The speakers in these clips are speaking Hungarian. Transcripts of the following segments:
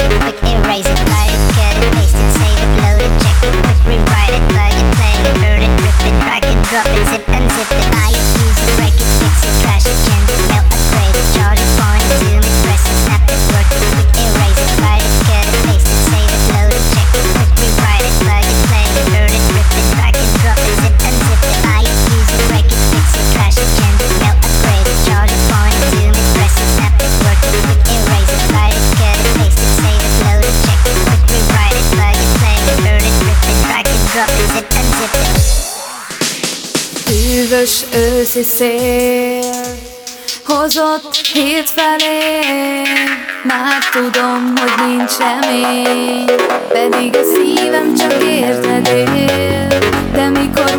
work. Hűvös őszi szél Hozott hét felé Már tudom, hogy nincs remény Pedig a szívem csak érted él. De mikor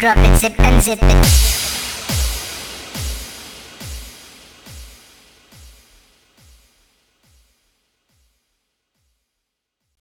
drop it, zip and zip it.